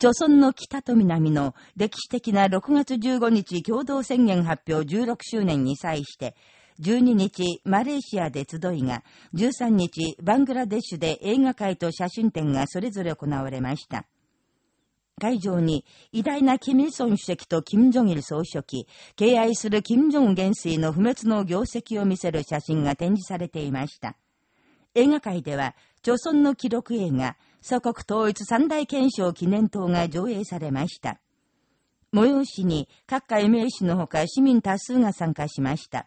朝村の北と南の歴史的な6月15日共同宣言発表16周年に際して、12日、マレーシアで集いが、13日、バングラデシュで映画会と写真展がそれぞれ行われました。会場に、偉大なキム・イソン主席とキム・ジョギル総書記、敬愛するキム・ジョン元帥の不滅の業績を見せる写真が展示されていました。映画界では、朝鮮の記録映画、祖国統一三大憲章記念塔が上映されました。催しに各界名士のほか市民多数が参加しました。